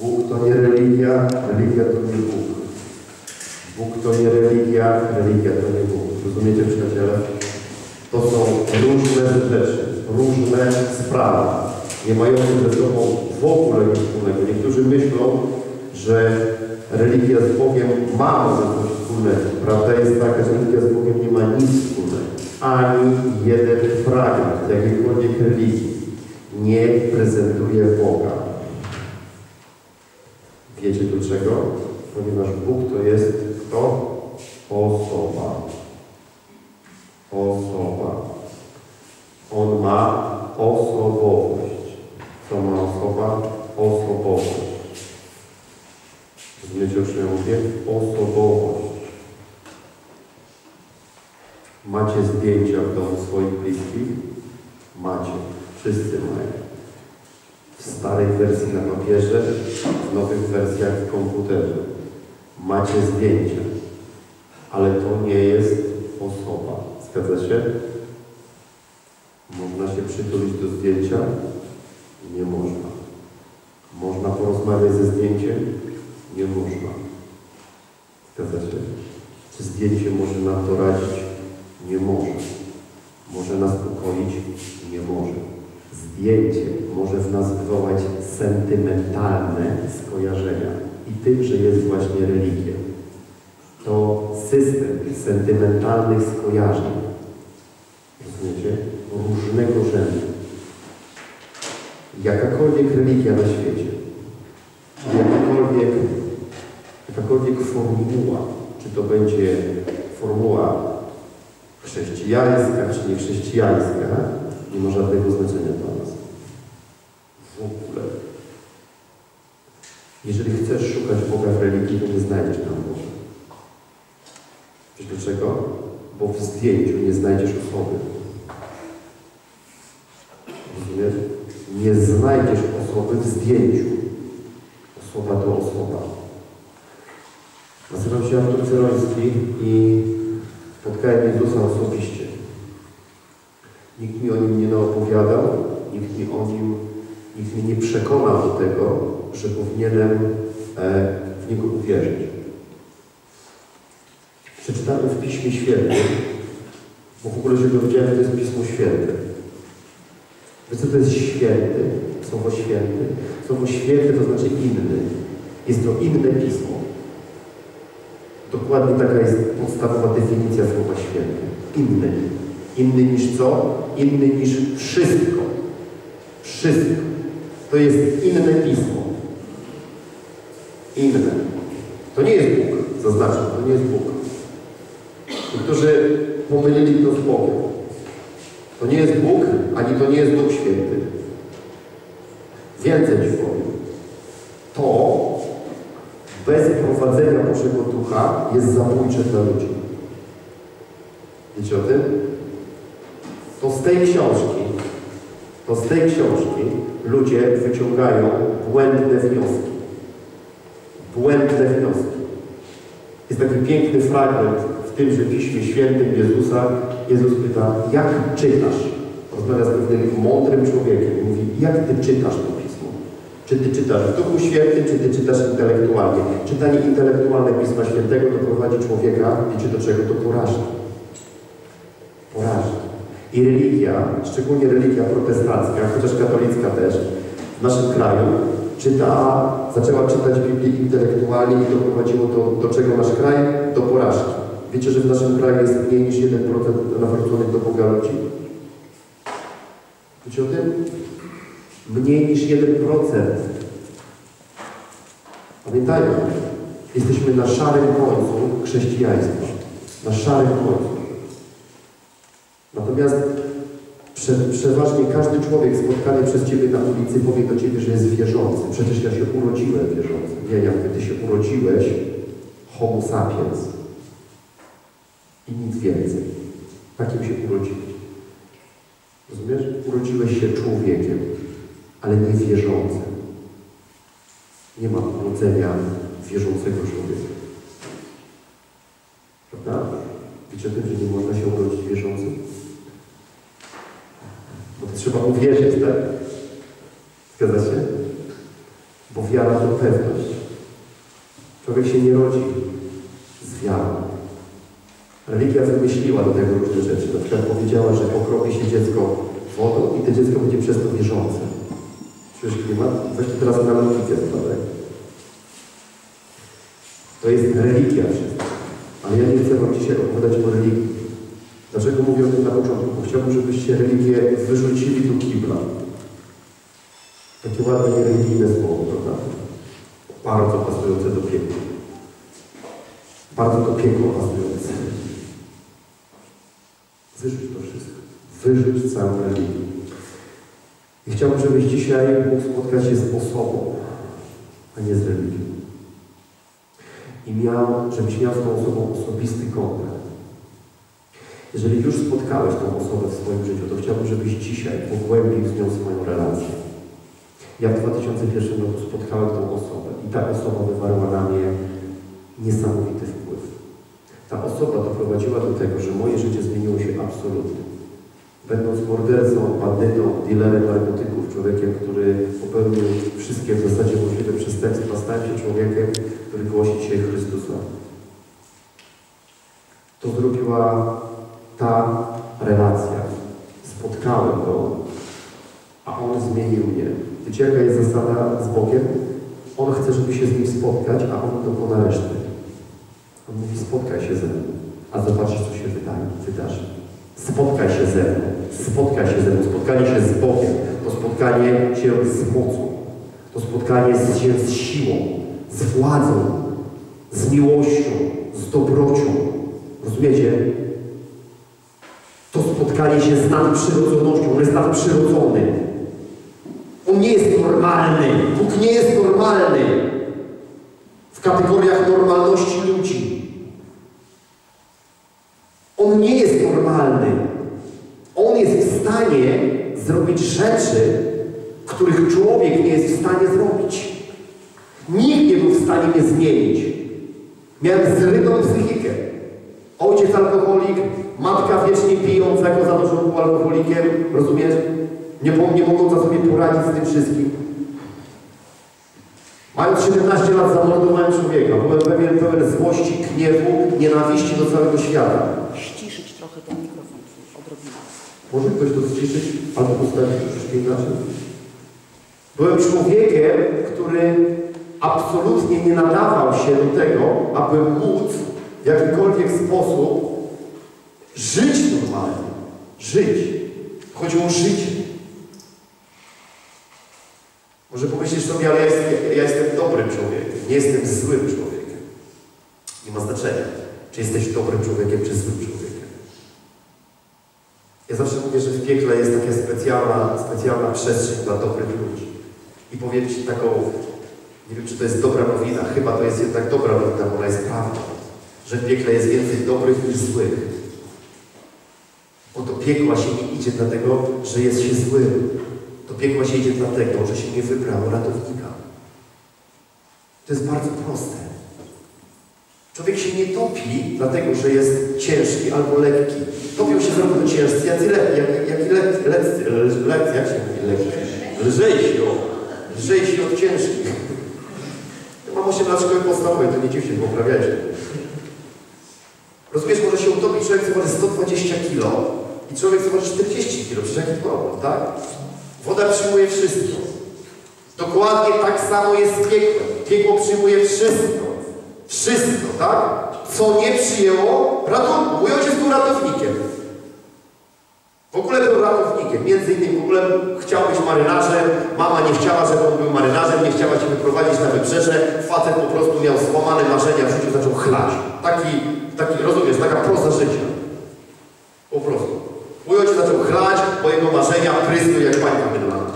Bóg to nie religia, religia to nie Bóg. Bóg to nie religia, religia to nie Bóg. Rozumiecie, przyjaciele? To są różne rzeczy, różne sprawy, nie mające ze sobą w ogóle nic wspólnego. Niektórzy myślą, że religia z Bogiem ma może coś wspólnego. Prawda jest taka, że religia z Bogiem nie ma nic wspólnego. Ani jeden fragment jakiejkolwiek religii nie prezentuje Boga. Wiecie dlaczego? Ponieważ Bóg to jest kto? Osoba. Osoba. On ma osobowość. Co ma osoba? Osobowość. Rozumiecie, o czym mówię? Osobowość. Macie zdjęcia w domu swoich bliskich? Macie. Wszyscy mają. W starej wersji na papierze, w nowych wersjach w komputerze. Macie zdjęcia. Ale to nie jest osoba. Zgadza się? Można się przytulić do zdjęcia? Nie można. Można porozmawiać ze zdjęciem? Nie można. Zgadza się? Czy zdjęcie może nam doradzić? Nie może. Może nas ukoić? Nie może. Zdjęcie może w nas wywołać sentymentalne skojarzenia. I tym, że jest właśnie religia. To system sentymentalnych skojarzeń. Rozumiecie? Różnego rzędu. Jakakolwiek religia na świecie, jakakolwiek, jakakolwiek formuła, czy to będzie formuła chrześcijańska, czy niechrześcijańska, nie ma żadnego znaczenia dla nas. W ogóle. Jeżeli chcesz szukać Boga w religii, to nie znajdziesz tam Boga. Wiesz dlaczego? Bo w zdjęciu nie znajdziesz osoby. Rozumiesz? Nie znajdziesz osoby w zdjęciu. Osoba to osoba. Nazywam się Artur Ceroński i spotkałem Jezusa osobiście. Nikt mi o nim nie naopowiadał, nikt mi o nim, nikt mnie nie przekonał do tego, że powinienem e, w Niego uwierzyć. Przeczytałem w Piśmie Świętym, bo w ogóle się dowiedziałem, że to jest Pismo Święte. Wiesz co to jest święty? Słowo święty? Słowo święty to znaczy inny. Jest to inne Pismo. Dokładnie taka jest podstawowa definicja słowa święty. Inny. Inny niż co? Inny niż wszystko. Wszystko. To jest inne Pismo. Inne. To nie jest Bóg. Zaznaczam, to nie jest Bóg. Niektórzy pomylili to Bogiem. To nie jest Bóg, ani to nie jest Duch Święty. Więcej Ci powiem. To bez prowadzenia Bożego Ducha jest zabójcze dla ludzi. Wiecie o tym? To tej książki, to z tej książki ludzie wyciągają błędne wnioski. Błędne wnioski. Jest taki piękny fragment w tymże Piśmie Świętym Jezusa. Jezus pyta, jak czytasz? Rozmawia z pewnym mądrym człowiekiem. Mówi, jak Ty czytasz to Pismo? Czy Ty czytasz w Duchu Świętym, czy Ty czytasz intelektualnie? Czytanie intelektualne Pisma Świętego doprowadzi człowieka, wiecie do czego? Do porażki. I religia, szczególnie religia protestancka, chociaż katolicka też, w naszym kraju czyta, zaczęła czytać Biblię intelektualnie i doprowadziło do, do czego nasz kraj? Do porażki. Wiecie, że w naszym kraju jest mniej niż 1% nawróconych do Boga ludzi? Wiecie o tym? Mniej niż 1%. Pamiętajmy, jesteśmy na szarym końcu chrześcijaństwa. Na szarym końcu. Natomiast prze, przeważnie każdy człowiek spotkany przez Ciebie na ulicy powie do Ciebie, że jest wierzący. Przecież ja się urodziłem wierzący. Nie, jak Ty się urodziłeś, homo sapiens. I nic więcej. Takim się urodziłeś. Rozumiesz? Urodziłeś się człowiekiem, ale nie wierzącym. Nie ma urodzenia wierzącego człowieka. Prawda? Wiecie o tym, że nie można się urodzić wierzącym? Trzeba uwierzyć, tak? Zgadza się? Bo wiara to pewność. Człowiek się nie rodzi z wiarą. Religia wymyśliła do tego różne rzeczy. Na przykład powiedziała, że pokropi się dziecko wodą i to dziecko będzie przez to wierzące. Czujesz klimat? Weź to teraz na logikę zbadaj. To jest religia wszystko. Ale ja nie chcę Wam dzisiaj opowiadać o religii. Dlaczego mówię o tym na początku? Bo chciałbym, żebyście religię wyrzucili do kibla. Takie ładne, religijne słowo, prawda? Bardzo pasujące do piekła. Bardzo do piekła pasujące. Wyrzuć to wszystko. Wyrzuć całą religię. I chciałbym, żebyś dzisiaj mógł spotkać się z osobą, a nie z religią. I miał, żebyś miał z tą osobą osobisty kontakt. Jeżeli już spotkałeś tą osobę w swoim życiu, to chciałbym, żebyś dzisiaj pogłębił z nią swoją relację. Ja w 2001 roku spotkałem tą osobę i ta osoba wywarła na mnie niesamowity wpływ. Ta osoba doprowadziła do tego, że moje życie zmieniło się absolutnie. Będąc mordercą, bandytą, dealerem narkotyków, człowiekiem, który popełnił wszystkie w zasadzie możliwe przestępstwa, stałem się człowiekiem, który głosi dzisiaj Chrystusa. To zrobiła ta relacja. Spotkałem go, a on zmienił mnie. Wiecie, jaka jest zasada z Bogiem? On chce, żeby się z nim spotkać, a on dokona reszty. On mówi, spotkaj się ze mną, a zobaczysz, co się wydaje, wydarzy. Spotkaj się ze mną, spotkaj się ze mną. Spotkanie się z Bogiem, to spotkanie się z mocą, to spotkanie się z siłą, z władzą, z miłością, z dobrocią. Rozumiecie? Spotkanie się z nadprzyrodzonością. On jest nadprzyrodzony. On nie jest normalny. Bóg nie jest normalny w kategoriach normalności ludzi. On nie jest normalny. On jest w stanie zrobić rzeczy, których człowiek nie jest w stanie zrobić. Nikt nie był w stanie mnie zmienić. Miałem zrytą psychikę. Ojciec alkoholik, matka wiecznie pijąca, jako za to, że był alkoholikiem, rozumiesz? Nie, nie mogąca sobie poradzić z tym wszystkim. Mając 17 lat zamordowałem człowieka. Byłem pewien, pełen złości, gniewu, nienawiści do całego świata. ściszyć trochę ten mikrofon odrobinę. Może ktoś to zciszyć albo postawić troszeczkę inaczej? Byłem człowiekiem, który absolutnie nie nadawał się do tego, aby móc w jakikolwiek sposób. Żyć. Chodziło o życie. Może pomyślisz sobie, ale ja jestem, ja jestem dobrym człowiekiem, nie jestem złym człowiekiem. Nie ma znaczenia, czy jesteś dobrym człowiekiem, czy złym człowiekiem. Ja zawsze mówię, że w piekle jest taka specjalna, specjalna przestrzeń dla dobrych ludzi. I powiem Ci taką, nie wiem czy to jest dobra nowina, chyba to jest jednak dobra nowina, bo ona jest prawdą, że w piekle jest więcej dobrych niż złych. Bo do piekła się nie idzie dlatego, że jest się złym. Do piekła się idzie dlatego, że się nie wybrało ratownika. To jest bardzo proste. Człowiek się nie topi, dlatego że jest ciężki albo lekki. Topią się zarówno ciężcy, jak i lekki. Jak, jak i lekcy, lekcy, lekcy, jak się mówi lekki? Lżejsi, o. Lżejsi od ciężkich. Ja mam 8 lat szkoły podstawowej, to nie dziw się, poprawiajcie. Rozumiesz, może się utopić człowiek, co waży 120 kilo i człowiek, co waży 40 kilo. Przecież jaki problem, tak? Woda przyjmuje wszystko. Dokładnie tak samo jest z piekłem. Piekło przyjmuje wszystko. Wszystko, tak? Co nie przyjęło ratunku. Mój ojciec był ratownikiem. W ogóle był ratownikiem. Między innymi w ogóle chciał być marynarzem. Mama nie chciała, żeby on był marynarzem. Nie chciała się wyprowadzić na wybrzeże. Facet po prostu miał złamane marzenia w życiu, zaczął chlać. Taki, taki rozumiesz, taka proza życia. Po prostu. Mój ojciec zaczął chlać, bo jego marzenia prysły jak bańka mydlana.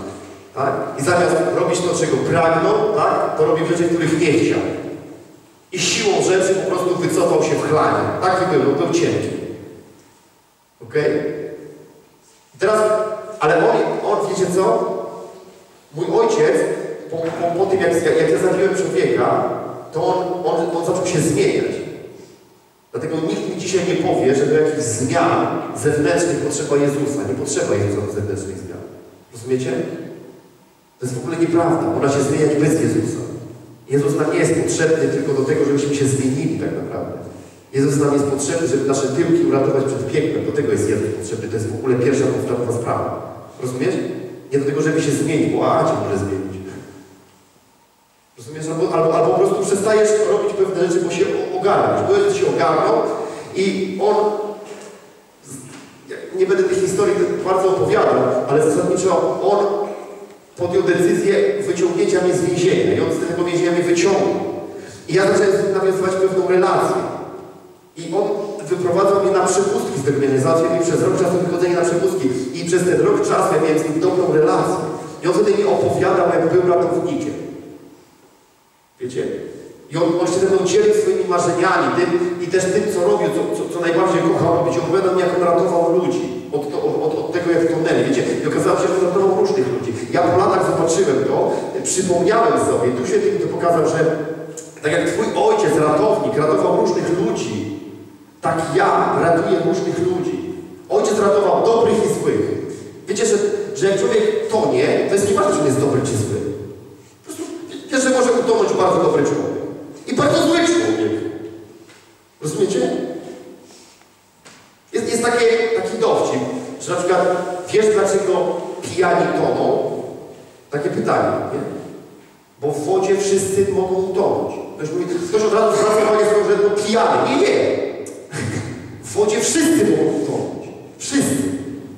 Tak? I zamiast robić to, czego pragnął, tak? to robił rzeczy, których nie chciał. I siłą rzeczy po prostu wycofał się w chlanie. Taki był, no, był cienki. Okej? Teraz, ale on, on, wiecie co? Mój ojciec, po, po, po tym jak, jak ja zabiłem człowieka, to on, on, on zaczął się zmieniać. Dlatego nikt mi dzisiaj nie powie, że do jakichś zmian zewnętrznych potrzeba Jezusa. Nie potrzeba Jezusa zewnętrznych zmian. Rozumiecie? To jest w ogóle nieprawda. Ona się zmieniać bez Jezusa. Jezus nam nie jest potrzebny tylko do tego, żebyśmy się zmienili tak naprawdę. Jezus nam jest potrzebny, żeby nasze tyłki uratować przed piekłem. Do tego jest Jezus potrzebny. To jest w ogóle pierwsza podstawowa sprawa. Rozumiesz? Nie do tego, żeby się zmienić, bo a cię może zmienić. Rozumiesz? Albo, albo, albo po prostu przestajesz robić pewne rzeczy, bo się o- ogarniasz. Bo Jezus się ogarnął i On nie będę tej historii bardzo opowiadał, ale zasadniczo on podjął decyzję wyciągnięcia mnie z więzienia i on z tego więzienia mnie wyciągnął. I ja zacząłem nawiązywać pewną relację. I on wyprowadzał mnie na przepustki z tego więzienia. Załatwił mi przez rok czasu wychodzenie na przepustki. I przez ten rok czasu ja miałem z nim dobrą relację. I on wtedy mi opowiadał, jak był ratownikiem. Wiecie? I on, on się ze mną dzielił swoimi marzeniami tym, i też tym, co robił, co, co, co najbardziej kochał robić. Opowiadał mi, jak on ratował ludzi od, to, od, od tego, jak tonęli. Wiecie? I okazało się, że ratował różnych ludzi. Ja po latach zobaczyłem to, przypomniałem sobie, tu się to pokazał, że tak jak Twój ojciec, ratownik, ratował różnych ludzi, tak ja ratuję różnych ludzi. Ojciec ratował dobrych i złych. Wiecie, że, że jak człowiek tonie, to jest nieważne, czy on jest dobry czy zły. Po prostu wiesz, że może utonąć bardzo dobry człowiek. I bardzo zły człowiek. Rozumiecie? Jest, jest takie, taki dowcip, że na przykład wiesz, dlaczego pijani toną? Takie pytanie, nie? Bo w wodzie wszyscy mogą utonąć. Ktoś, mówi, ktoś od razu zwraca uwagę, że to pijany. Nie, nie. W wodzie wszyscy mogą utonąć. Wszyscy.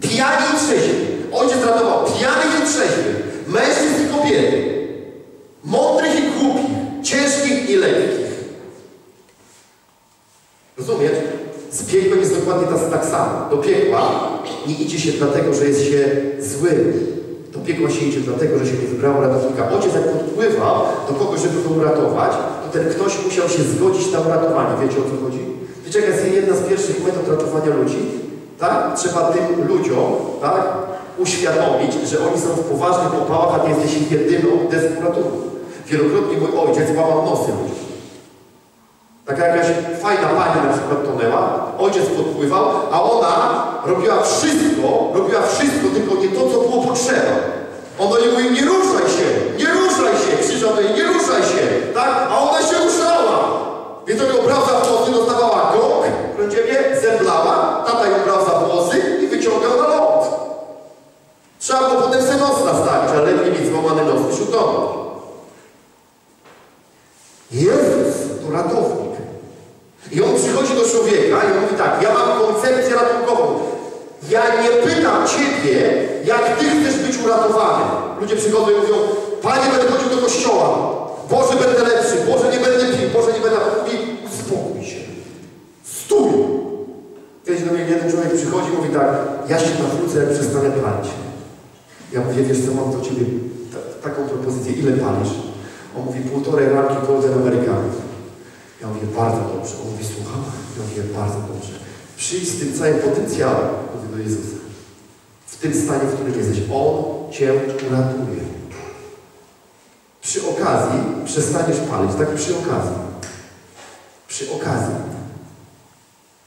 Pijani i trzeźwi. Ojciec ratował pijanych i trzeźwych, mężczyzn i kobiety, mądrych i głupich, ciężkich i lekkich. Rozumiesz? Z piekłem jest dokładnie tak, samo. Do piekła nie idzie się dlatego, że jest się złym. Do piekła się idzie dlatego, że się nie wybrało ratownika. Ojciec jak podpływał do kogoś, żeby go uratować, to ten ktoś musiał się zgodzić na uratowanie. Wiecie o co chodzi? Wiecie, jaka jest jedna z pierwszych metod ratowania ludzi? Tak? Trzeba tym ludziom, tak? Uświadomić, że oni są w poważnych opałach, a ty jesteś ich jedyną deskuratą. Wielokrotnie mój ojciec łamał nosy. Taka jakaś fajna pani na przykład tonęła, ojciec podpływał, a ona robiła wszystko, robiła wszystko, tylko nie to, co było potrzeba. On do niej mówi, nie ruszaj się, nie ruszaj się, krzyczał niej, nie ruszaj się, tak? A ona się ruszała. Więc on ją brał za włosy, dostawała gok, mnie, zemdlała, tata ją brał za włosy i wyciągał na ląd. Trzeba było potem sobie nos nastawić, ale lepiej mieć złamany nos niż. Jezus to ratownik. I on przychodzi do człowieka i on mówi tak, ja mam koncepcję ratunkową. Ja nie pytam Ciebie, jak Ty chcesz być uratowany. Ludzie przychodzą i mówią, Panie, będę chodził do kościoła. Boże, będę lepszy. Boże, nie będę pił. Boże, nie będę... Mówi, uspokój się. Stój. Kiedyś do mnie jeden człowiek przychodzi i mówi tak, ja się nawrócę, jak przestanę palić. Ja mówię, wiesz co, mam do Ciebie ta- taką propozycję. Ile palisz? On mówi, półtorej ramki Golden Amerykanów. Ja mówię, bardzo dobrze. On mówi, słucham? Ja mówię, bardzo dobrze. Przyjdź z tym całym potencjałem, mówię do Jezusa. W tym stanie, w którym jesteś. On Cię uratuje. Przy okazji przestaniesz palić, tak przy okazji. Przy okazji.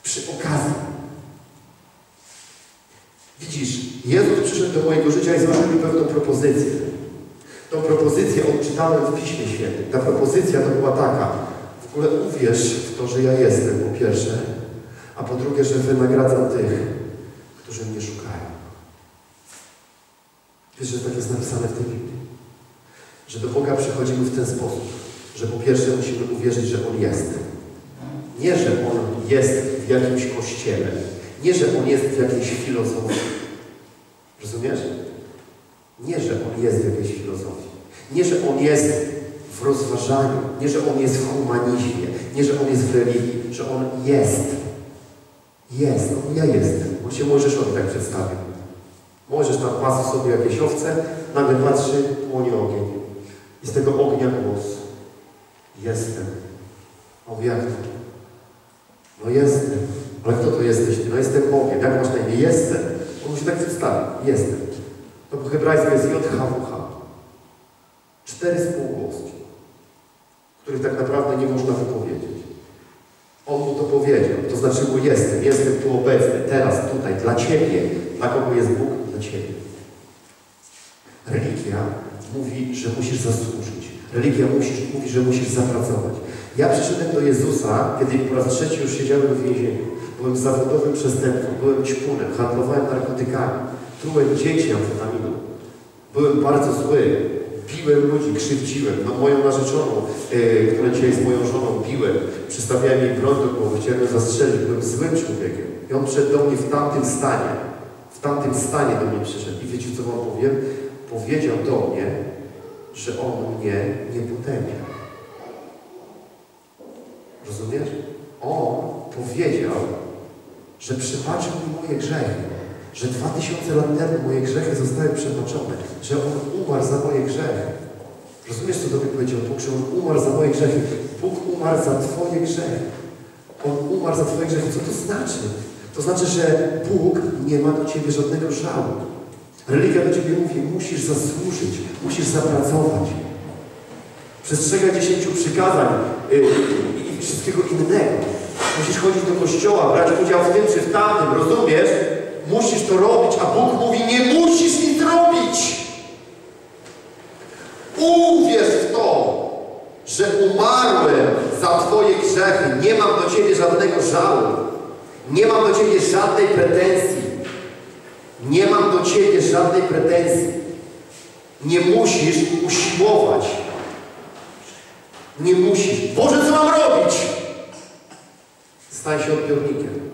Przy okazji. Widzisz, Jezus przyszedł do mojego życia i złożył mi pewną propozycję. Tą propozycję odczytałem w Piśmie Świętym. Ta propozycja to była taka. W ogóle uwierz w to, że ja jestem, po pierwsze, a po drugie, że wynagradzam tych, którzy mnie szukają. Wiesz, że tak jest napisane w tej Biblii? Że do Boga przychodzimy w ten sposób, że po pierwsze musimy uwierzyć, że On jest. Nie, że On jest w jakimś kościele. Nie, że On jest w jakiejś filozofii. Rozumiesz? Nie, że On jest w jakiejś filozofii. Nie, że On jest w rozważaniu. Nie, że On jest w humanizmie. Nie, że On jest w religii. Że On jest. Jest. No, ja jestem. On się Mojżeszowi tak przedstawił. Mojżesz tam pasł sobie jakieś owce, nagle patrzy, płonie ogień. I z tego ognia głos. Jestem. Mówi, jak to? No jestem. Ale kto to jesteś? No jestem Bogiem. Jak masz na imię? Jestem. On się tak przedstawi. Jestem. To po hebrajsku jest JHWH. Cztery spółgłoski, których tak naprawdę nie można wypowiedzieć. On mu to powiedział. To znaczy mu jestem. Jestem tu obecny. Teraz, tutaj. Dla Ciebie. Dla kogo jest Bóg? Dla Ciebie. Religia mówi, że musisz zasłużyć. Religia musisz, mówi, że musisz zapracować. Ja przyszedłem do Jezusa, kiedy po raz trzeci już siedziałem w więzieniu. Byłem zawodowym przestępcą, byłem ćpunem, handlowałem narkotykami, trułem dzieci amfetaminą. Byłem bardzo zły, biłem ludzi, krzywdziłem. No, moją narzeczoną, yy, która dzisiaj jest moją żoną, biłem. Przystawiałem jej broń do głowy, chciałem ją zastrzelić. Byłem złym człowiekiem. I on przyszedł do mnie w tamtym stanie. W tamtym stanie do mnie przyszedł. I wiecie, co wam powiem? Powiedział do mnie, że on mnie nie potępia. Rozumiesz? On powiedział, że przebaczył mi moje grzechy, że dwa tysiące lat temu moje grzechy zostały przebaczone, że On umarł za moje grzechy. Rozumiesz, co do powiedział Bóg, że On umarł za moje grzechy. Bóg umarł za Twoje grzechy. On umarł za Twoje grzechy. Co to znaczy? To znaczy, że Bóg nie ma do Ciebie żadnego żalu. Religia do Ciebie mówi, musisz zasłużyć, musisz zapracować. Przestrzegać dziesięciu przykazań yy, i wszystkiego innego. Musisz chodzić do kościoła, brać udział w tym czy w tamtym, rozumiesz? Musisz to robić, a Bóg mówi, nie musisz nic robić. Uwierz w to, że umarłem za Twoje grzechy. Nie mam do Ciebie żadnego żalu. Nie mam do Ciebie żadnej pretensji. Nie mam do Ciebie żadnej pretensji. Nie musisz usiłować. Nie musisz. Boże, co mam robić? Stań się odbiornikiem.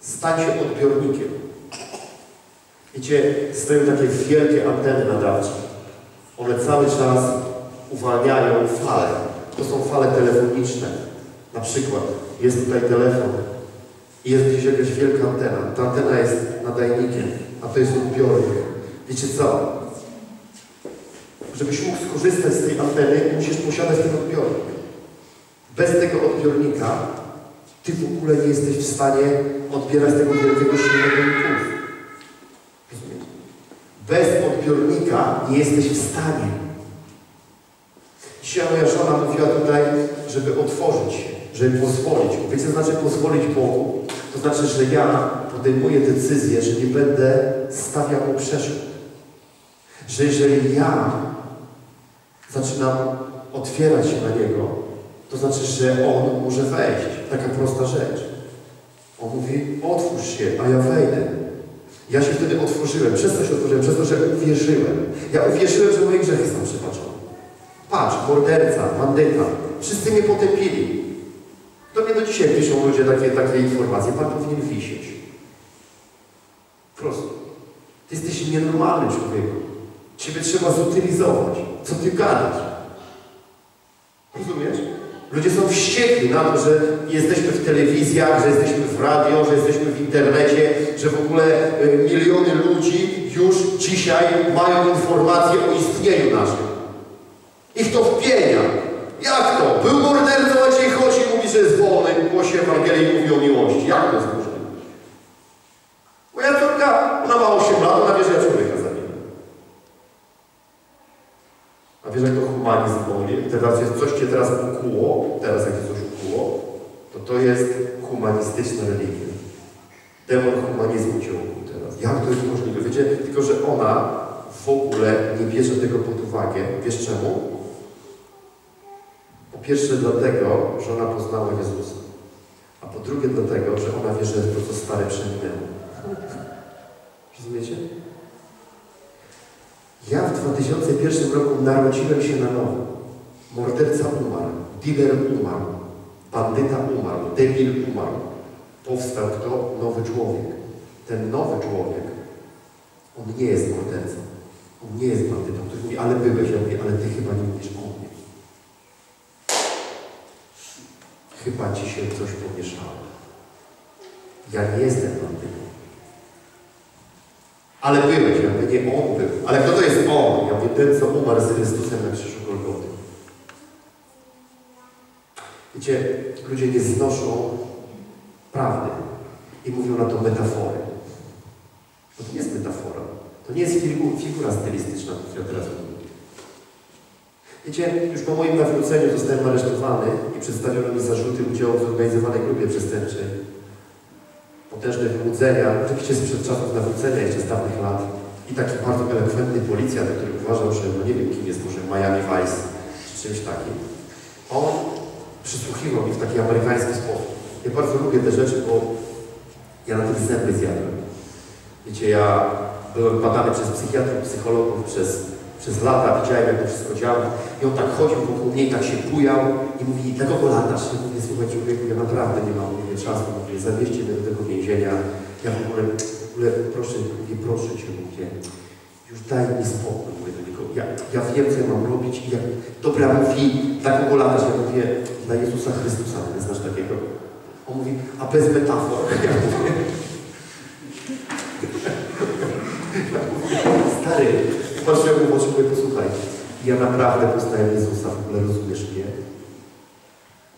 Stań się odbiornikiem. Wiecie, stoją takie wielkie anteny nadawcze. One cały czas uwalniają fale. To są fale telefoniczne. Na przykład jest tutaj telefon i jest gdzieś jakaś wielka antena. Ta antena jest nadajnikiem, a to jest odbiornik. Wiecie co? Żebyś mógł skorzystać z tej anteny, musisz posiadać ten odbiornik. Bez tego odbiornika ty w ogóle nie jesteś w stanie odbierać tego wielkiego silnego impulsu. Bez odbiornika nie jesteś w stanie. Dzisiaj moja żona mówiła tutaj, żeby otworzyć żeby pozwolić. Wiecie, co znaczy pozwolić Bogu? To znaczy, że ja podejmuję decyzję, że nie będę stawiał przeszkód. Że jeżeli ja zaczynam otwierać się na Niego, to znaczy, że On może wejść. Taka prosta rzecz. On mówi, otwórz się, a ja wejdę. Ja się wtedy otworzyłem. Przez to się otworzyłem, przez to, że uwierzyłem. Ja uwierzyłem, że moje grzechy są przebaczone. Patrz, morderca, bandyta. Wszyscy mnie potępili. Do mnie do dzisiaj piszą ludzie takie, takie informacje. Pan powinien wisieć. Prosto. Ty jesteś nienormalnym człowiekiem. Ciebie trzeba zutylizować. Co ty gadasz? Rozumiesz? Ludzie są wściekli na to, że jesteśmy w telewizjach, że jesteśmy w radio, że jesteśmy w internecie, że w ogóle y, miliony ludzi już dzisiaj mają informacje o istnieniu naszym. Ich to wpienia. Jak to? Był mordercą, a dzisiaj chodzi i mówi, że jest wolny, głosi Ewangelii mówi o miłości. Jak to jest możliwe? Moja córka, ona ma 8 lat, ona wie, że ja człowieka zabiję. A wiesz, jak to humanizm boli? Teraz jest, coś cię teraz ukuło, teraz jak coś ukuło, to to jest humanistyczna religia. Demon humanizmu ukuł teraz. Jak to jest możliwe? Wiecie, tylko że ona w ogóle nie bierze tego pod uwagę. Wiesz czemu? Po pierwsze dlatego, że ona poznała Jezusa. A po drugie dlatego, że ona wie, że to, co stare przeminęło. Rozumiecie? Ja w 2001 roku narodziłem się na nowo. Morderca umarł, dealer umarł, bandyta umarł, debil umarł. Powstał kto? Nowy człowiek. Ten nowy człowiek, on nie jest mordercą. On nie jest bandytą. Ktoś mówi, ale byłeś. Ja mówię, ale ty chyba nie mówisz o mnie. Chyba ci się coś pomieszało. Ja nie jestem bandytą. Ale byłeś, ja mówię, nie on był. Ale kto to jest on? Ja mówię, ten, co umarł z Chrystusem na krzyżu Golgoty. Wiecie, ludzie nie znoszą prawdy i mówią na to metafory. To nie jest metafora. To nie jest figu- figura stylistyczna, która teraz mówię. Wiecie, już po moim nawróceniu zostałem aresztowany i przedstawiono mi zarzuty udziału w zorganizowanej grupie przestępczej potężne wyłudzenia, oczywiście sprzed czasów nawrócenia, jeszcze z dawnych lat. I taki bardzo elokwentny policjant, który uważał, że no nie wiem kim jest, może Miami Vice czy czymś takim. On przysłuchiwał mi w taki amerykański sposób. Ja bardzo lubię te rzeczy, bo ja na tych zęby zjadłem. Wiecie, ja byłem badany przez psychiatrów, psychologów przez, przez lata, widziałem jak to wszystko działa. I on tak chodził wokół mnie tak się bujał i mówi, dla kogo latasz? Ja mówię, słuchaj człowieku, ja naprawdę nie mam mówię, czasu, mówię, zawieźcie mnie do tego więzienia. Ja w ogóle, w ogóle proszę, mówię, proszę Cię, mówię, już daj mi spokój, mówię do niego. Ja, ja wiem, co ja mam robić i jak, dobra, mówi, dla kogo latasz? Ja mówię, dla Jezusa Chrystusa, znasz a bez metafor. Stary, patrzę mu w oczy, mówię, posłuchaj, ja naprawdę poznałem Jezusa, w ogóle rozumiesz mnie?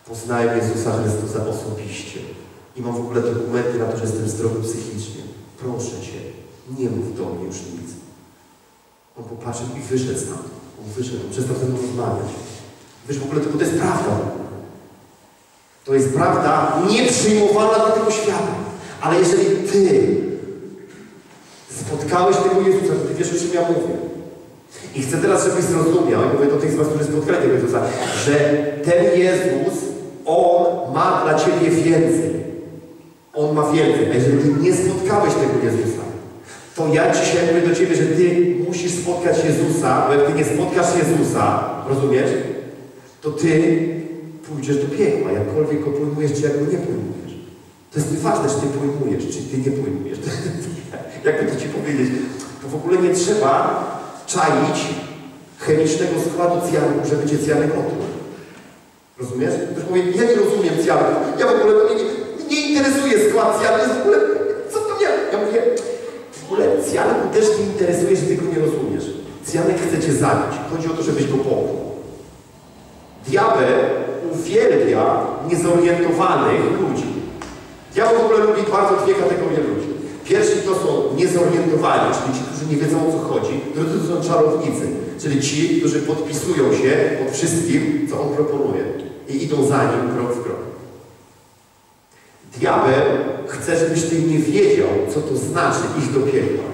Poznałem Jezusa Chrystusa osobiście i mam w ogóle dokumenty na to, że jestem zdrowy psychicznie. Proszę Cię, nie mów do mnie już nic. On popatrzył i wyszedł stamtąd. On wyszedł, on przestał ze mną rozmawiać. Wiesz, w ogóle to, to jest prawda. To jest prawda nieprzyjmowana dla tego świata. Ale jeżeli Ty spotkałeś tego Jezusa, to Ty wiesz, o czym ja mówię. I chcę teraz, żebyś zrozumiał, i mówię do tych z Was, którzy spotkali tego Jezusa, że ten Jezus, On ma dla Ciebie więcej. On ma więcej. A jeżeli Ty nie spotkałeś tego Jezusa, to ja dzisiaj mówię do Ciebie, że Ty musisz spotkać Jezusa, bo jak Ty nie spotkasz Jezusa, rozumiesz? To Ty pójdziesz do piekła, jakkolwiek go pojmujesz, czy jak go nie pojmujesz. To jest nieważne, czy Ty pojmujesz, czy Ty nie pojmujesz. Jakby to Ci powiedzieć, to w ogóle nie trzeba czaić chemicznego składu cyjanu, żeby Cię cyjanek otruł. Rozumiesz? Ktoś mówi, ja nie rozumiem cyjanu. Ja w ogóle mnie nie, nie interesuje skład cyjanu. Jest w ogóle, co to nie? Ja mówię, w ogóle cyjanku też nie interesuje, że Ty go nie rozumiesz. Cyjanek chce Cię zabić. Chodzi o to, żebyś go połknął. Diabeł uwielbia niezorientowanych ludzi. Diabeł w ogóle lubi bardzo dwie kategorie ludzi. Pierwsi to są niezorientowani, czyli ci, którzy nie wiedzą o co chodzi. Drudzy to są czarownicy, czyli ci, którzy podpisują się pod wszystkim, co on proponuje i idą za nim krok w krok. Diabeł chce, żebyś ty nie wiedział, co to znaczy iść do piekła.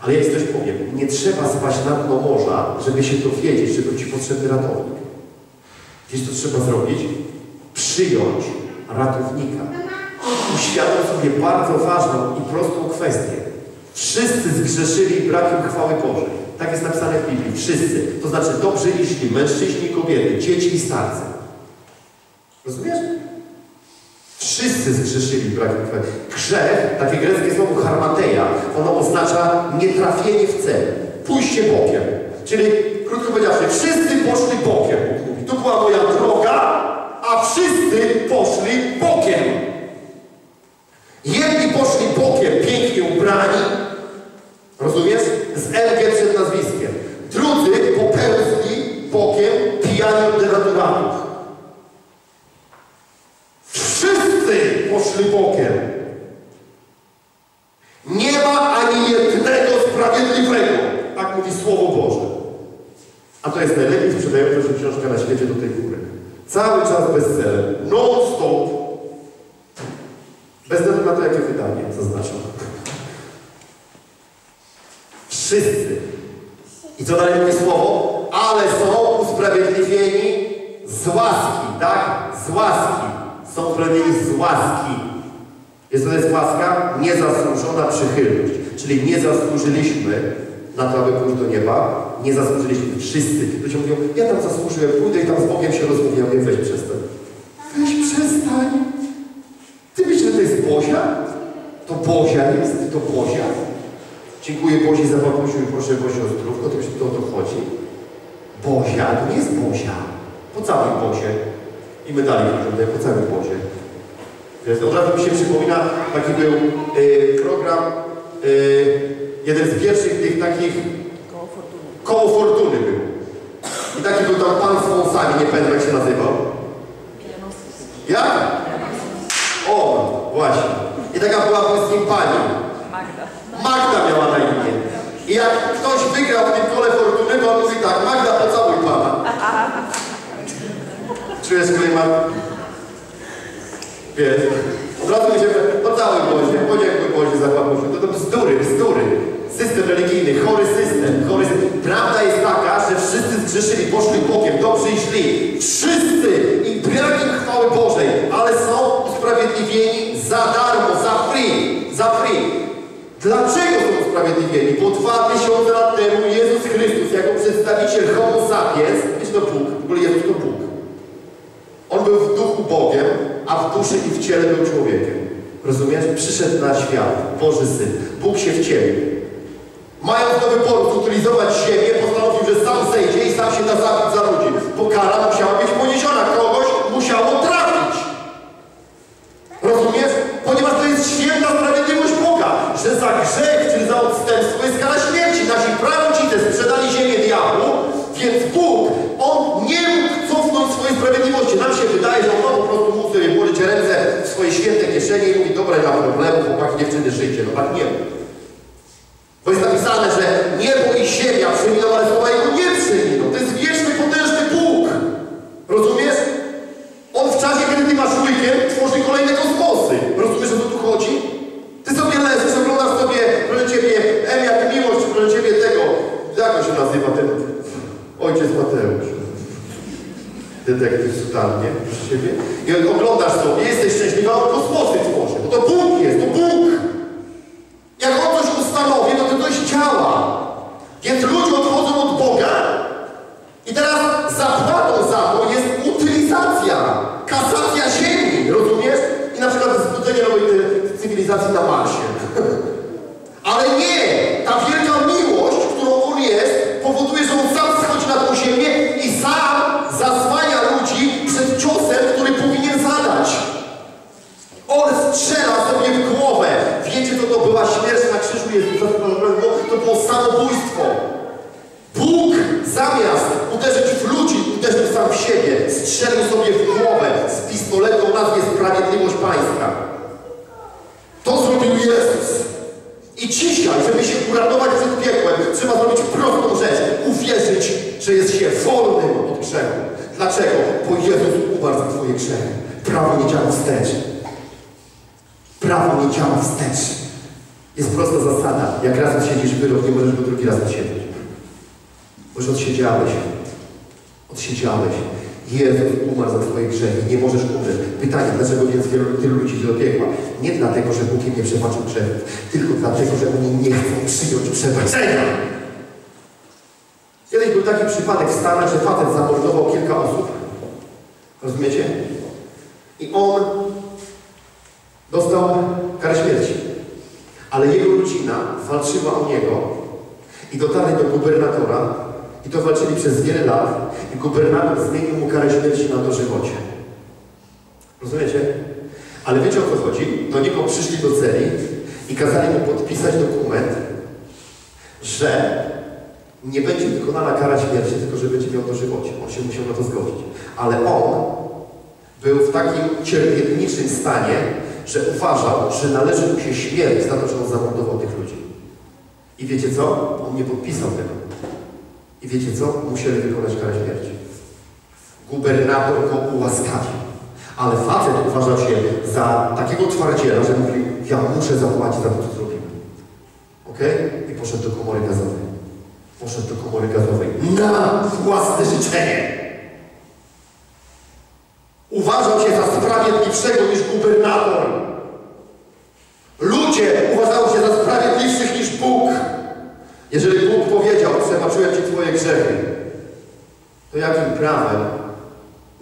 Ale ja ci coś powiem, nie trzeba spaść na dno morza, żeby się dowiedzieć, że był ci potrzebny ratownik. Wiesz, co trzeba zrobić? Przyjąć ratownika. Uświadom sobie bardzo ważną i prostą kwestię. Wszyscy zgrzeszyli brakiem chwały Bożej. Tak jest napisane w Biblii. Wszyscy. To znaczy dobrzy i źli, mężczyźni i kobiety, dzieci i starcy. Rozumiesz? Wszyscy zgrzeszyli brakiem chwały. Grzech, takie greckie słowo harmateia, ono oznacza nietrafienie w cel. Pójście bokiem. Czyli, krótko powiedziawszy, wszyscy poszli bokiem. Mówi. To była moja droga, a wszyscy poszli bokiem. Jedni poszli bokiem, pięknie ubrani, rozumiesz? Z LG przed nazwiskiem. Drudzy popełzli bokiem, pijani od denaturatów. Wszyscy poszli bokiem. Nie ma ani jednego sprawiedliwego, tak mówi Słowo Boże. A to jest najlepiej sprzedająca się książka na świecie do tej góry. Cały czas bestseller, non-stop. Bez względu na to, jakie wydanie zaznaczam. Wszyscy. I co dalej mówi słowo? Ale są usprawiedliwieni z łaski, tak? Z łaski. Są usprawiedliwieni z łaski. Jest to jest łaska? Niezasłużona przychylność. Czyli nie zasłużyliśmy na to, aby pójść do nieba. Nie zasłużyliśmy. Wszyscy. Ludzie mówią, ja tam zasłużyłem, pójdę i tam z Bogiem się rozmówię. Ja weź przestań. Weź przestań. Ty myślisz, że to jest Bozia? To Bozia jest? To Bozia? Dziękuję Bozi za Babusiu i proszę Bozi o zdrówko, to myślę, to o to chodzi. Bozia, to nie jest Bozia. Po całym Bozie. I medali wyglądają po całym Bozie. Wiesz, Od razu mi się przypomina, taki był y, program, y, jeden z pierwszych tych takich Koło fortuny. był. I taki był tam pan z wąsami, nie pamiętam jak się nazywał. Jak? O, właśnie. I taka była z nim pani. Magda. Magda miała na imię. I jak ktoś wygrał w tym kole fortuny, to on mówi tak, Magda pocałuj pana. Czujesz klimat? Wiesz, od razu się pocałuj Bozie, podziękuj Bozie za Babusiu. To to bzdury, bzdury. system religijny, chory system, chory system. Prawda jest taka, że wszyscy zgrzeszyli, poszli bokiem, dobrzy i źli. Wszyscy i brak im chwały Bożej, ale są usprawiedliwieni za darmo, za free, za free. Dlaczego są usprawiedliwieni? Bo dwa tysiące lat temu Jezus Chrystus, jako przedstawiciel Homo sapiens, wiecie to Bóg, w ogóle Jezus to Bóg. On był w duchu Bogiem, a w duszy i w ciele był człowiekiem. Rozumiesz? Przyszedł na świat, Boży Syn. Bóg się wcielił. Mając do wyboru zutylizować ziemię, postanowił, że sam zejdzie i sam się da zabić za ludzi. Bo kara musiała być poniesiona. Kogoś musiało trafić. Rozumiesz? Ponieważ to jest święta sprawiedliwość Boga, że za grzech czy za odstępstwo jest kara śmierci. Nasi prarodzice sprzedali ziemię diabłu, więc Bóg, On nie mógł cofnąć swojej sprawiedliwości. Nam się wydaje, że On po prostu mógł sobie włożyć ręce w swoje święte kieszenie i mówi, dobra, nie ma problemu, chłopaki, dziewczyny, żyjcie. No tak nie mógł. Bo jest napisane, że niebo i ziemia przeminą, ale słowa Jego nie przeminą. To jest wieczny, potężny Bóg. Rozumiesz? On w czasie, kiedy ty masz weekend, tworzy kolejne kosmosy. Rozumiesz, o co tu chodzi? Ty sobie leżysz, oglądasz sobie, proszę Ciebie, M jak miłość, proszę Ciebie tego, jak on się nazywa ten ojciec Mateusz? Detektyw sutannie, proszę Ciebie. I oglądasz sobie, jesteś szczęśliwy, a on kosmosy tworzy. Bo to Bóg jest, to Bóg. Jak on coś ustanowi, no to coś działa. Więc ludzie odchodzą od Boga i teraz zapłatą za to jest utylizacja, kasacja ziemi, rozumiesz? I na przykład wzbudzenie nowej ty- cywilizacji na Marsie. Ale nie! Ta wielka miłość, którą On jest, powoduje, że On sam schodzi na tą ziemię i sam zasłania ludzi przed ciosem, który powinien zadać. On strzela sobie w głowę. Wiecie, co to była śmierć na krzyżu Jezusa? To było samobójstwo. Bóg zamiast uderzyć w ludzi, uderzył sam w siebie. Strzelił sobie w głowę z pistoletu o nazwie Sprawiedliwość Pańska. To zrobił Jezus. I dzisiaj, żeby się uratować przed piekłem, trzeba zrobić prostą rzecz. Uwierzyć, że jest się wolnym od grzechu. Dlaczego? Bo Jezus umarł za Twoje grzechy. Prawo nie działa wstecz. Prawo nie działa wstecz. Jest prosta zasada. Jak raz odsiedzisz wyrok, nie możesz go drugi raz odsiedzieć. Bo już odsiedziałeś. Odsiedziałeś. Jezus umarł za Twoje grzechy. Nie możesz umrzeć. Pytanie, dlaczego więc wielu, tylu ludzi do piekła? Nie dlatego, że Bóg im nie przebaczył grzechów, tylko dlatego, że oni nie chcą przyjąć przebaczenia. Kiedyś był taki przypadek w Stanach, że facet zamordował kilka osób. Rozumiecie? I on dostał karę śmierci. Ale jego rodzina walczyła o niego i dotarli do gubernatora i to walczyli przez wiele lat i gubernator zmienił mu karę śmierci na dożywocie. Rozumiecie? Ale wiecie o co chodzi? Do niego przyszli do celi i kazali mu podpisać dokument, że nie będzie wykonana kara śmierci, tylko że będzie miał dożywocie. On się musiał na to zgodzić. Ale on był w takim cierpiętniczym stanie, że uważał, że należy mu się śmierć za to, że on zamordował tych ludzi. I wiecie co? On nie podpisał tego. I wiecie co? Musieli wykonać karę śmierci. Gubernator go ułaskawił. Ale facet uważał się za takiego twardziela, że mówił, ja muszę zapłacić za to, co zrobiłem. Okej? I poszedł do komory gazowej. Poszedł do komory gazowej. Na własne życzenie. Uważał się za sprawiedliwszego niż gubernator. Ludzie uważają się za sprawiedliwszych niż Bóg. Jeżeli Bóg powiedział, przebaczyłem Ci Twoje grzechy, to jakim prawem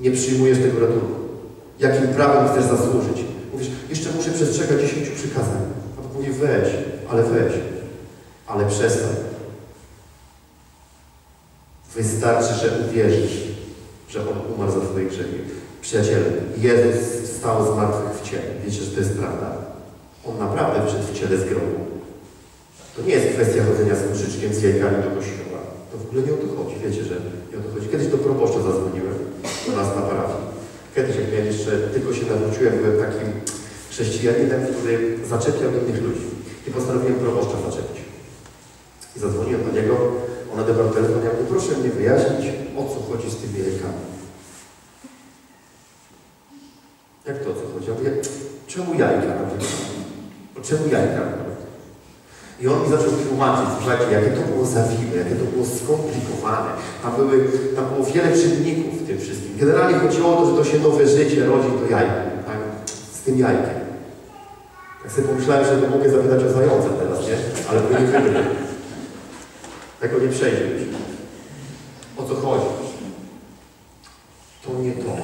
nie przyjmujesz tego ratunku? Jakim prawem chcesz zasłużyć? Mówisz, jeszcze muszę przestrzegać dziesięciu przykazań. A Bóg mówi, weź, ale weź, ale przestań. Wystarczy, że uwierzysz, że On umarł za Twoje grzechy. Przyjaciele, Jezus wstał z martwych w ciele. Wiecie, że to jest prawda. On naprawdę wyszedł w ciele z grobu. To nie jest kwestia chodzenia z kruszyczkiem, z jajkami do kościoła. To w ogóle nie o to chodzi. Wiecie, że nie o to chodzi. Kiedyś do proboszcza zadzwoniłem do nas na parafii. Kiedyś, jak miałem jeszcze, tylko się nawróciłem, byłem takim chrześcijaninem, który zaczepiał innych ludzi. I postanowiłem proboszcza zaczepić. I zadzwoniłem do niego, on odebrał telefon, ja mówię, proszę mnie wyjaśnić, o co chodzi z tymi jajkami. Jak to o co chodzi? Ja mówię, czemu jajka? Bo czemu jajka? I on mi zaczął tłumaczyć, słuchajcie, jakie to było zawiłe, jakie to było skomplikowane. Tam, były, tam było wiele czynników w tym wszystkim. Generalnie chodziło o to, że to się nowe życie rodzi to jajko, tak? Z tym jajkiem. Jak sobie pomyślałem, że to mogę zapytać o zająca teraz, nie? Ale to nie wyjdzie. Tego nie przejdzie już. O co chodzi? To nie to.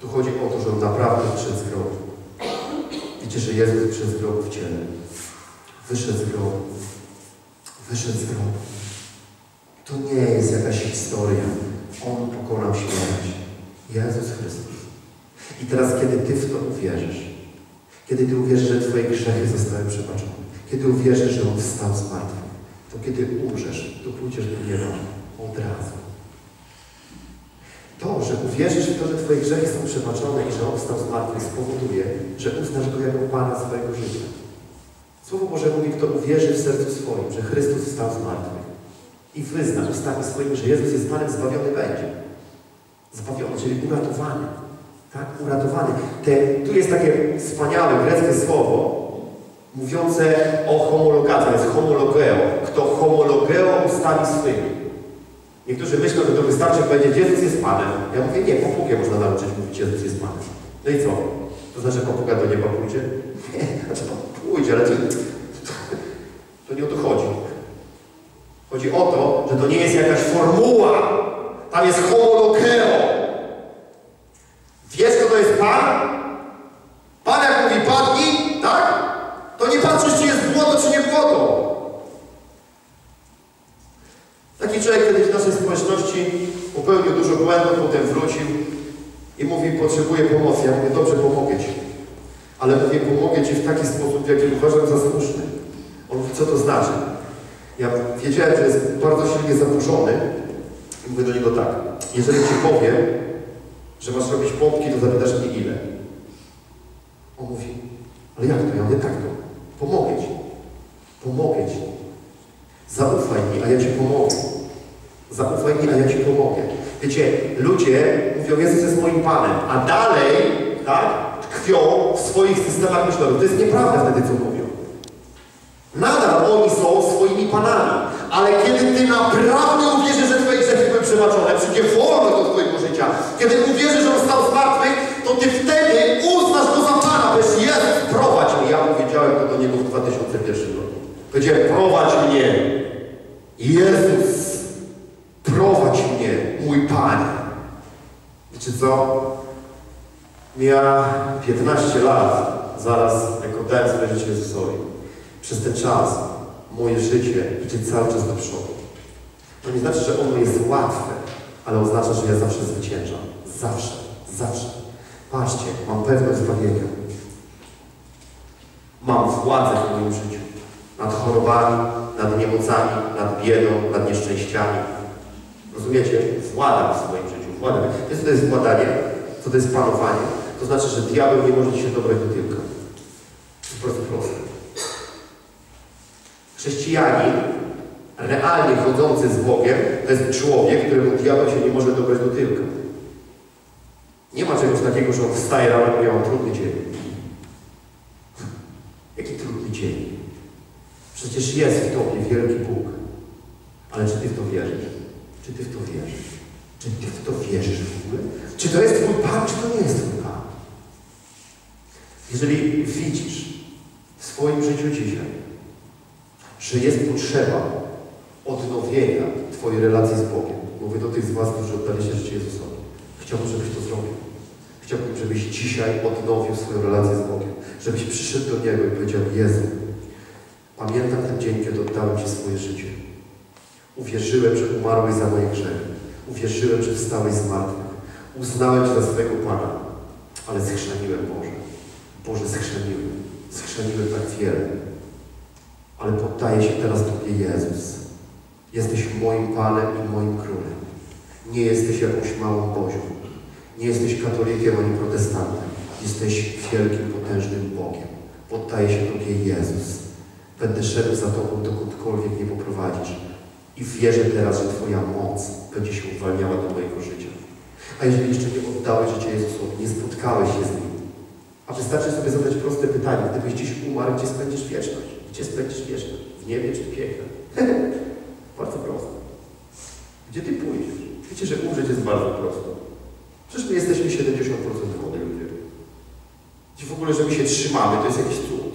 Tu chodzi o to, że on naprawdę wyszedł z grobu. Wiecie, że Jezus wyszedł z grobu w ciele. Wyszedł z grobu. Wyszedł z grobu. To nie jest jakaś historia. On pokonał śmierć. Jezus Chrystus. I teraz, kiedy Ty w to uwierzysz, kiedy Ty uwierzysz, że Twoje grzechy zostały przebaczone, kiedy uwierzysz, że On wstał z martwych, to kiedy umrzesz, to pójdziesz do nieba od razu. To, że uwierzysz w to, że Twoje grzechy są przebaczone i że On wstał z martwych spowoduje, że uznasz Go jako Pana swojego życia. Słowo Boże mówi, kto uwierzy w sercu swoim, że Chrystus wstał z i wyzna ustami swoimi, że Jezus jest Panem, zbawiony będzie. Zbawiony, czyli uratowany. Tak? Uratowany. Te, tu jest takie wspaniałe greckie słowo mówiące o homologacji, to jest homologeo. Kto homologeo ustami swymi. Niektórzy myślą, że to wystarczy powiedzieć, Jezus jest Panem. Ja mówię, nie, papugę można nauczyć mówić, Jezus jest Panem. No i co? To znaczy, że papuga do nieba pójdzie? Nie, znaczy pójdzie, ale to, to nie o to chodzi. Chodzi o to, że to nie jest jakaś formuła. Tam jest homologeo. Wiesz, kto to jest? Pan jak mówi padnij, tak? To nie patrzysz, czy jest błoto, czy nie błoto. Taki człowiek kiedyś w naszej społeczności popełnił dużo błędów, potem wrócił i mówi, potrzebuję pomocy. Ja mówię, dobrze, pomogę Ci. Ale mówię, pomogę Ci w taki sposób, w jaki uważam za słuszny. On mówi, co to znaczy? Ja wiedziałem, że jest bardzo silnie zaburzony i mówię do niego tak. Jeżeli Ci powiem, że masz robić pompki, to zapytasz mnie ile. On mówi, ale jak to? Ja mówię, tak to. Pomogę Ci. Pomogę Ci. Zaufaj mi, a ja Ci pomogę. Zaufaj mi, a ja Ci pomogę. Wiecie, ludzie mówią, Jezus jest moim Panem, a dalej, tak, tkwią w swoich systemach myślowych. To jest nieprawda wtedy, co mówią. Nadal oni są swoimi Panami, ale kiedy Ty naprawdę uwierzysz, że Twoje grzechy były przebaczone, przyjdzie wolność do Twojego życia, kiedy uwierzysz, że On stał z martwych, to Ty wtedy uznasz Go za Pana, powiesz, Jezus, prowadź mnie. Ja powiedziałem to do Niego w 2001 roku. Powiedziałem, prowadź mnie. Jezus, prowadź mnie, mój Panie. Wiecie co? Mija 15 lat, zaraz jak oddałem swoje życie Jezusowi. Przez ten czas moje życie idzie cały czas do przodu. To nie znaczy, że ono jest łatwe, ale oznacza, że ja zawsze zwyciężam. Zawsze, zawsze. Patrzcie, mam pewność zbawienia. Mam władzę w moim życiu. Nad chorobami, nad niemocami, nad biedą, nad nieszczęściami. Rozumiecie? Władam w swoim życiu. Władam. Wiecie, to jest władanie? Co to jest panowanie? To znaczy, że diabeł nie może się dobrać do. To jest bardzo proste. Chrześcijanin, realnie chodzący z Bogiem, to jest człowiek, któremu diabeł się nie może dobrać do tyłka. Nie ma czegoś takiego, że on wstaje rano i mam trudny dzień. Jaki trudny dzień? Przecież jest w Tobie wielki Bóg. Ale czy Ty w to wierzysz? Czy Ty w to wierzysz? Czy Ty w to wierzysz w ogóle? Czy to jest Twój Pan, czy to nie jest Twój Pan? Jeżeli widzisz w swoim życiu dzisiaj, że jest potrzeba odnowienia Twojej relacji z Bogiem, mówię do tych z Was, którzy oddali się życie Jezusowi, chciałbym, żebyś to zrobił. Chciałbym, żebyś dzisiaj odnowił swoją relację z Bogiem, żebyś przyszedł do Niego i powiedział, Jezu, pamiętam ten dzień, kiedy oddałem Ci swoje życie. Uwierzyłem, że umarłeś za moje grzechy. Uwierzyłem, że wstałeś z martwych. Uznałem Cię za swojego Pana, ale schrzaniłem Boże. Boże, schrzaniłem. Schrzaniłem tak wiele. Ale poddaję się teraz Tobie, Jezus. Jesteś moim Panem i moim Królem. Nie jesteś jakąś małą Bozią. Nie jesteś katolikiem ani protestantem. Jesteś wielkim, potężnym Bogiem. Poddaję się Tobie, Jezus. Będę szedł za Tobą, dokądkolwiek mnie poprowadzisz. I wierzę teraz, że Twoja moc będzie się uwalniała do mojego życia. A jeżeli jeszcze nie oddałeś życia Jezusowi, nie spotkałeś się z Nim, a wystarczy sobie zadać proste pytanie, gdybyś dziś umarł, gdzie spędzisz wieczność? Gdzie spędzisz wieczność? W niebie czy w piekle? bardzo prosto. Gdzie ty pójdziesz? Wiecie, że umrzeć jest bardzo prosto. Przecież my jesteśmy 70% wody ludzie. Gdzie w ogóle, że my się trzymamy, to jest jakiś cud.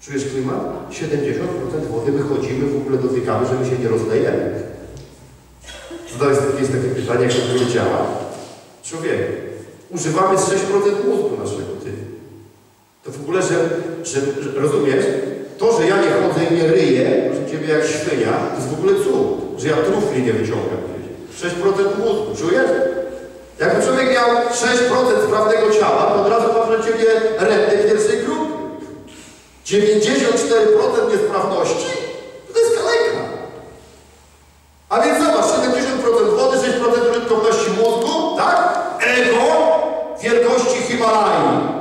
Czujesz klimat? 70% wody wychodzimy, w ogóle dotykamy, że my się nie rozlejemy. Zadałeś jest takie pytanie, jak to ogóle działa. Człowiek, używamy z 6% mózgu naszego, ty. To w ogóle, że, że, że rozumiesz, to, że ja nie nie ryję, proszę Ciebie, jak świnia, to jest w ogóle cud, że ja trufli nie wyciągam gdzieś. 6% mózgu, czujesz? Jakby człowiek miał 6% sprawnego ciała, to od razu ma pro Ciebie rentę pierwszej grupy. 94% niesprawności? To jest kaleka. A więc zobacz, 70% wody, 6% użytkowności mózgu, tak? Ego wielkości Himalaja.